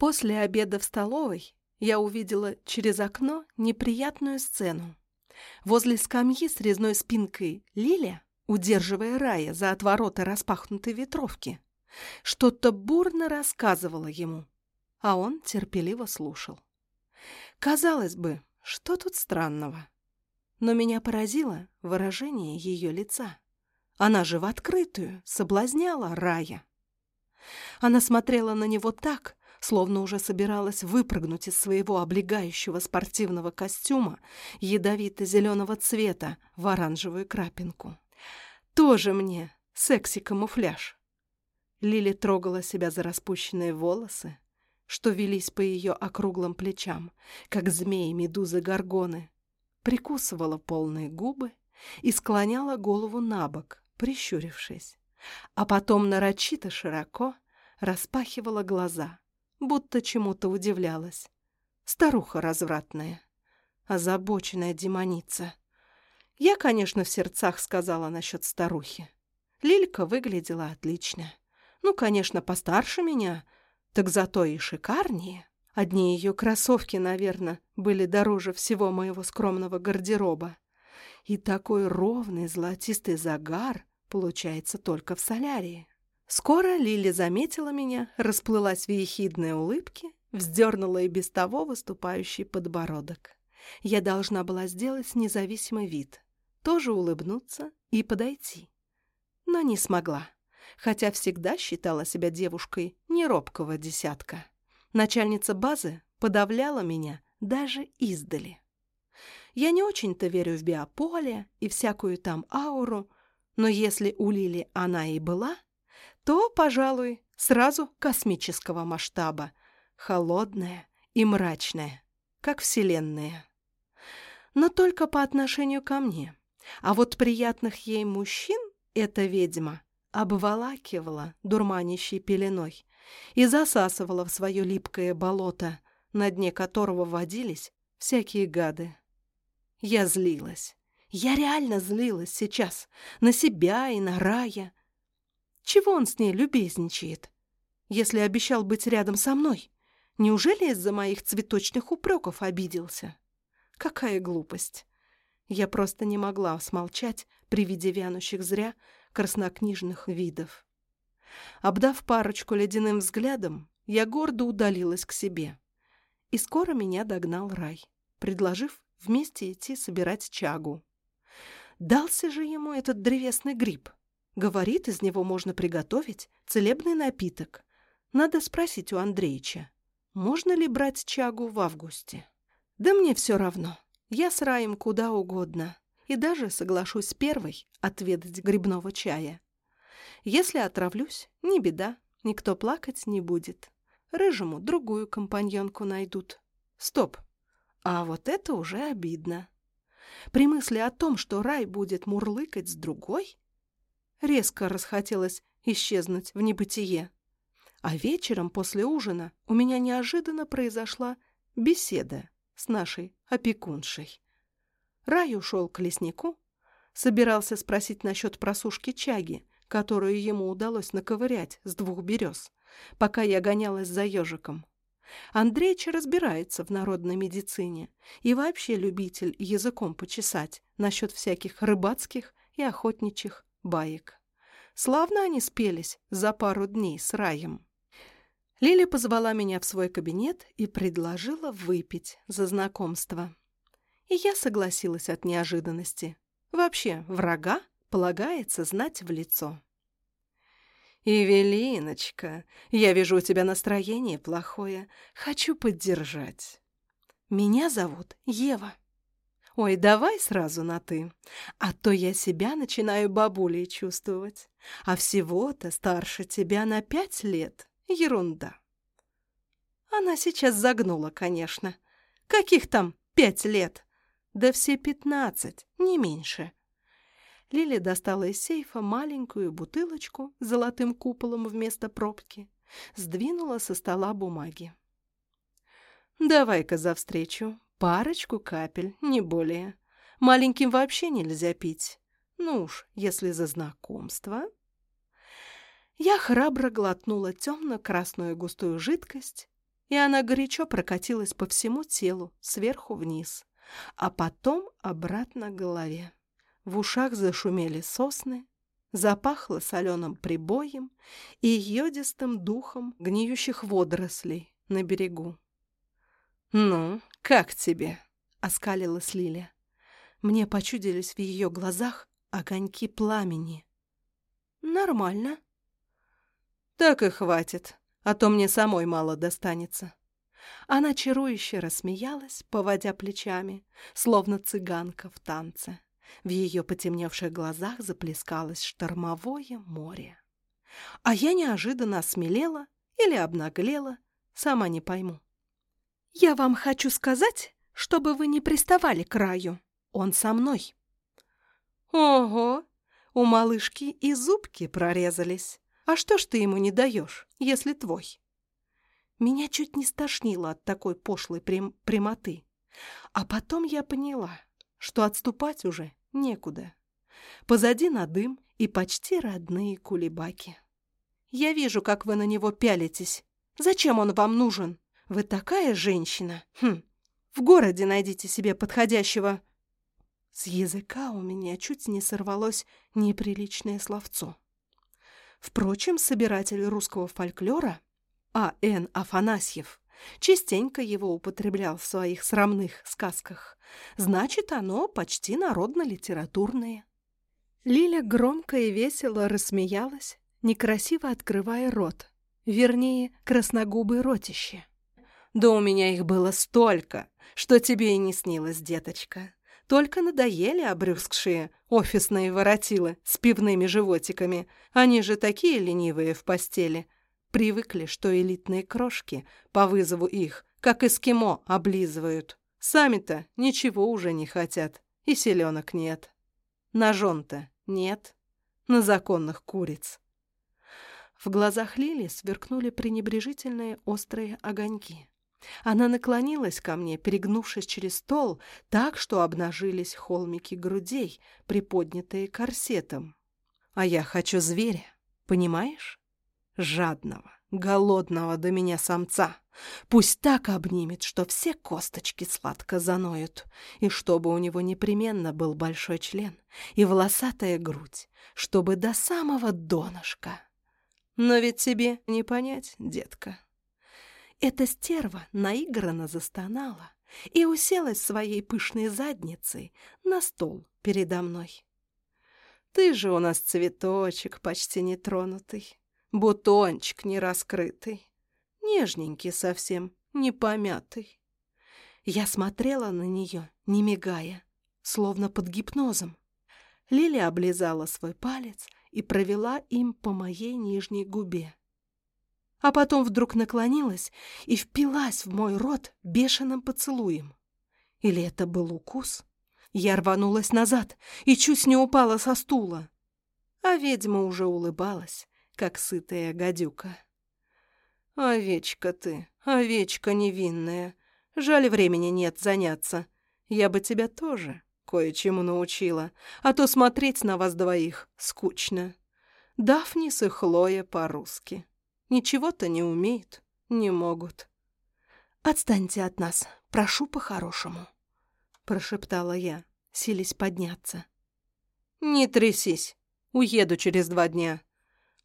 После обеда в столовой я увидела через окно неприятную сцену. Возле скамьи с резной спинкой Лиля, удерживая Рая за отвороты распахнутой ветровки, что-то бурно рассказывала ему, а он терпеливо слушал. Казалось бы, что тут странного? Но меня поразило выражение ее лица. Она же в открытую соблазняла Рая. Она смотрела на него так, словно уже собиралась выпрыгнуть из своего облегающего спортивного костюма ядовито-зеленого цвета в оранжевую крапинку. Тоже мне секси-камуфляж. Лили трогала себя за распущенные волосы, что велись по ее округлым плечам, как змеи-медузы-горгоны, прикусывала полные губы и склоняла голову на бок, прищурившись, а потом нарочито широко распахивала глаза, будто чему-то удивлялась. Старуха развратная, озабоченная демоница. Я, конечно, в сердцах сказала насчет старухи. Лилька выглядела отлично. Ну, конечно, постарше меня — так зато и шикарнее. Одни ее кроссовки, наверное, были дороже всего моего скромного гардероба. И такой ровный золотистый загар получается только в солярии. Скоро Лили заметила меня, расплылась в ехидной улыбке, вздернула и без того выступающий подбородок. Я должна была сделать независимый вид, тоже улыбнуться и подойти. Но не смогла хотя всегда считала себя девушкой неробкого десятка. Начальница базы подавляла меня даже издали. Я не очень-то верю в биополе и всякую там ауру, но если у Лили она и была, то, пожалуй, сразу космического масштаба, холодная и мрачная, как Вселенная. Но только по отношению ко мне. А вот приятных ей мужчин эта ведьма обволакивала дурманящей пеленой и засасывала в свое липкое болото, на дне которого водились всякие гады. Я злилась. Я реально злилась сейчас. На себя и на Рая. Чего он с ней любезничает? Если обещал быть рядом со мной, неужели из-за моих цветочных упреков обиделся? Какая глупость. Я просто не могла смолчать при виде вянущих зря краснокнижных видов. Обдав парочку ледяным взглядом, я гордо удалилась к себе. И скоро меня догнал рай, предложив вместе идти собирать чагу. Дался же ему этот древесный гриб. Говорит, из него можно приготовить целебный напиток. Надо спросить у Андреича, можно ли брать чагу в августе. Да мне все равно. Я с раем куда угодно и даже соглашусь первой отведать грибного чая. Если отравлюсь, не беда, никто плакать не будет. Рыжему другую компаньонку найдут. Стоп, а вот это уже обидно. При мысли о том, что рай будет мурлыкать с другой, резко расхотелось исчезнуть в небытие. А вечером после ужина у меня неожиданно произошла беседа с нашей опекуншей. Рай ушел к леснику, собирался спросить насчет просушки чаги, которую ему удалось наковырять с двух берез, пока я гонялась за ежиком. Андрейч разбирается в народной медицине и вообще любитель языком почесать насчет всяких рыбацких и охотничьих баек. Славно они спелись за пару дней с раем. Лиля позвала меня в свой кабинет и предложила выпить за знакомство. И я согласилась от неожиданности. Вообще, врага полагается знать в лицо. «Евелиночка, я вижу, у тебя настроение плохое. Хочу поддержать. Меня зовут Ева. Ой, давай сразу на «ты», а то я себя начинаю бабулей чувствовать. А всего-то старше тебя на пять лет. Ерунда». Она сейчас загнула, конечно. Каких там пять лет? Да все пятнадцать, не меньше. Лили достала из сейфа маленькую бутылочку с золотым куполом вместо пробки, сдвинула со стола бумаги. «Давай-ка за встречу. Парочку капель, не более. Маленьким вообще нельзя пить. Ну уж, если за знакомство...» Я храбро глотнула темно-красную густую жидкость и она горячо прокатилась по всему телу, сверху вниз, а потом обратно к голове. В ушах зашумели сосны, запахло соленым прибоем и йодистым духом гниющих водорослей на берегу. «Ну, как тебе?» — оскалилась Лиля. Мне почудились в ее глазах огоньки пламени. «Нормально». «Так и хватит, а то мне самой мало достанется». Она чарующе рассмеялась, поводя плечами, словно цыганка в танце. В ее потемневших глазах заплескалось штормовое море. А я неожиданно осмелела или обнаглела, сама не пойму. «Я вам хочу сказать, чтобы вы не приставали к раю. Он со мной». «Ого! У малышки и зубки прорезались. А что ж ты ему не даешь, если твой?» Меня чуть не стошнило от такой пошлой прям прямоты. А потом я поняла, что отступать уже некуда. Позади надым и почти родные кулебаки. Я вижу, как вы на него пялитесь. Зачем он вам нужен? Вы такая женщина. Хм. В городе найдите себе подходящего... С языка у меня чуть не сорвалось неприличное словцо. Впрочем, собиратель русского фольклора А. Н. Афанасьев частенько его употреблял в своих срамных сказках. Значит, оно почти народно-литературное. Лиля громко и весело рассмеялась, некрасиво открывая рот, вернее, красногубый ротище. «Да у меня их было столько, что тебе и не снилось, деточка. Только надоели обрюзгшие офисные воротилы с пивными животиками. Они же такие ленивые в постели. Привыкли, что элитные крошки по вызову их, как эскимо, облизывают. Сами-то ничего уже не хотят, и селенок нет. На жон-то нет, на законных куриц. В глазах Лили сверкнули пренебрежительные острые огоньки. Она наклонилась ко мне, перегнувшись через стол, так, что обнажились холмики грудей, приподнятые корсетом. А я хочу зверя, понимаешь? Жадного, голодного до меня самца. Пусть так обнимет, что все косточки сладко заноют, и чтобы у него непременно был большой член и волосатая грудь, чтобы до самого донышка. Но ведь тебе не понять, детка. Эта стерва наигранно застонала и уселась своей пышной задницей на стол передо мной. Ты же у нас цветочек почти нетронутый, бутончик не раскрытый, нежненький совсем, не помятый. Я смотрела на нее, не мигая, словно под гипнозом. Лиля облизала свой палец и провела им по моей нижней губе а потом вдруг наклонилась и впилась в мой рот бешеным поцелуем. Или это был укус? Я рванулась назад и чуть не упала со стула. А ведьма уже улыбалась, как сытая гадюка. «Овечка ты, овечка невинная. Жаль, времени нет заняться. Я бы тебя тоже кое-чему научила, а то смотреть на вас двоих скучно. Дафнис и Хлоя по-русски». Ничего-то не умеют, не могут. «Отстаньте от нас, прошу по-хорошему», — прошептала я, силясь подняться. «Не трясись, уеду через два дня.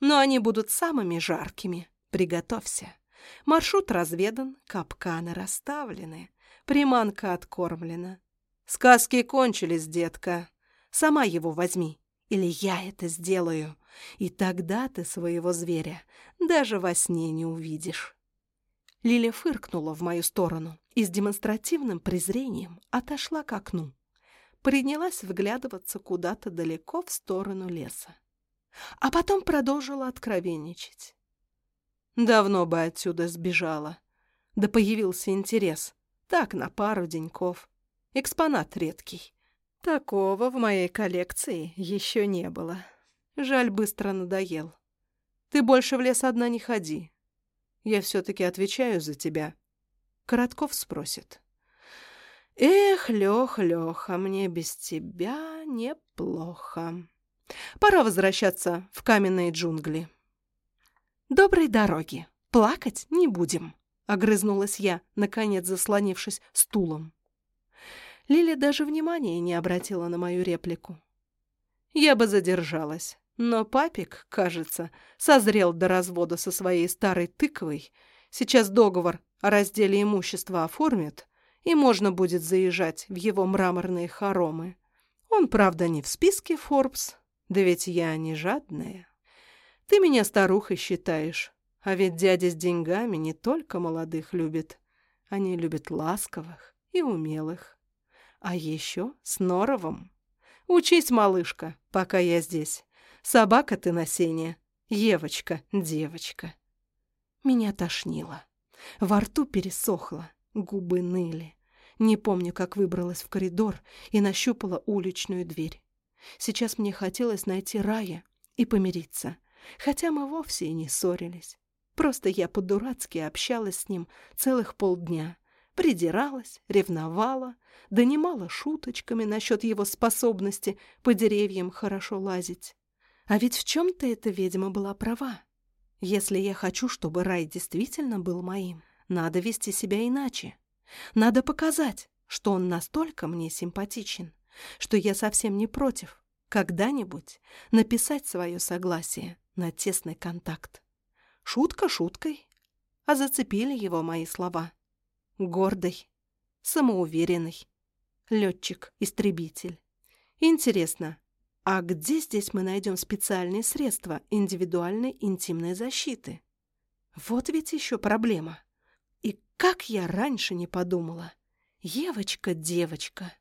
Но они будут самыми жаркими, приготовься. Маршрут разведан, капканы расставлены, приманка откормлена. Сказки кончились, детка. Сама его возьми, или я это сделаю и тогда ты своего зверя даже во сне не увидишь. Лиля фыркнула в мою сторону и с демонстративным презрением отошла к окну. Принялась вглядываться куда-то далеко в сторону леса. А потом продолжила откровенничать. Давно бы отсюда сбежала. Да появился интерес. Так, на пару деньков. Экспонат редкий. Такого в моей коллекции еще не было. Жаль, быстро надоел. Ты больше в лес одна не ходи. Я все-таки отвечаю за тебя. Коротков спросит. Эх, Лех, Леха, мне без тебя неплохо. Пора возвращаться в каменные джунгли. Доброй дороги. Плакать не будем. — огрызнулась я, наконец заслонившись стулом. Лили даже внимания не обратила на мою реплику. Я бы задержалась, но папик, кажется, созрел до развода со своей старой тыквой. Сейчас договор о разделе имущества оформят, и можно будет заезжать в его мраморные хоромы. Он, правда, не в списке Forbes, да ведь я не жадная. Ты меня старухой считаешь, а ведь дядя с деньгами не только молодых любит. Они любят ласковых и умелых. А еще с норовом. Учись, малышка, пока я здесь. Собака ты на сене. Евочка, девочка. Меня тошнило. Во рту пересохло, губы ныли. Не помню, как выбралась в коридор и нащупала уличную дверь. Сейчас мне хотелось найти Рая и помириться, хотя мы вовсе и не ссорились. Просто я по-дурацки общалась с ним целых полдня, придиралась, ревновала, донимала шуточками насчет его способности по деревьям хорошо лазить. А ведь в чем-то эта ведьма была права. Если я хочу, чтобы рай действительно был моим, надо вести себя иначе. Надо показать, что он настолько мне симпатичен, что я совсем не против когда-нибудь написать свое согласие на тесный контакт. Шутка шуткой, а зацепили его мои слова. Гордый, самоуверенный, летчик-истребитель. Интересно, а где здесь мы найдем специальные средства индивидуальной интимной защиты? Вот ведь еще проблема. И как я раньше не подумала. Евочка, девочка.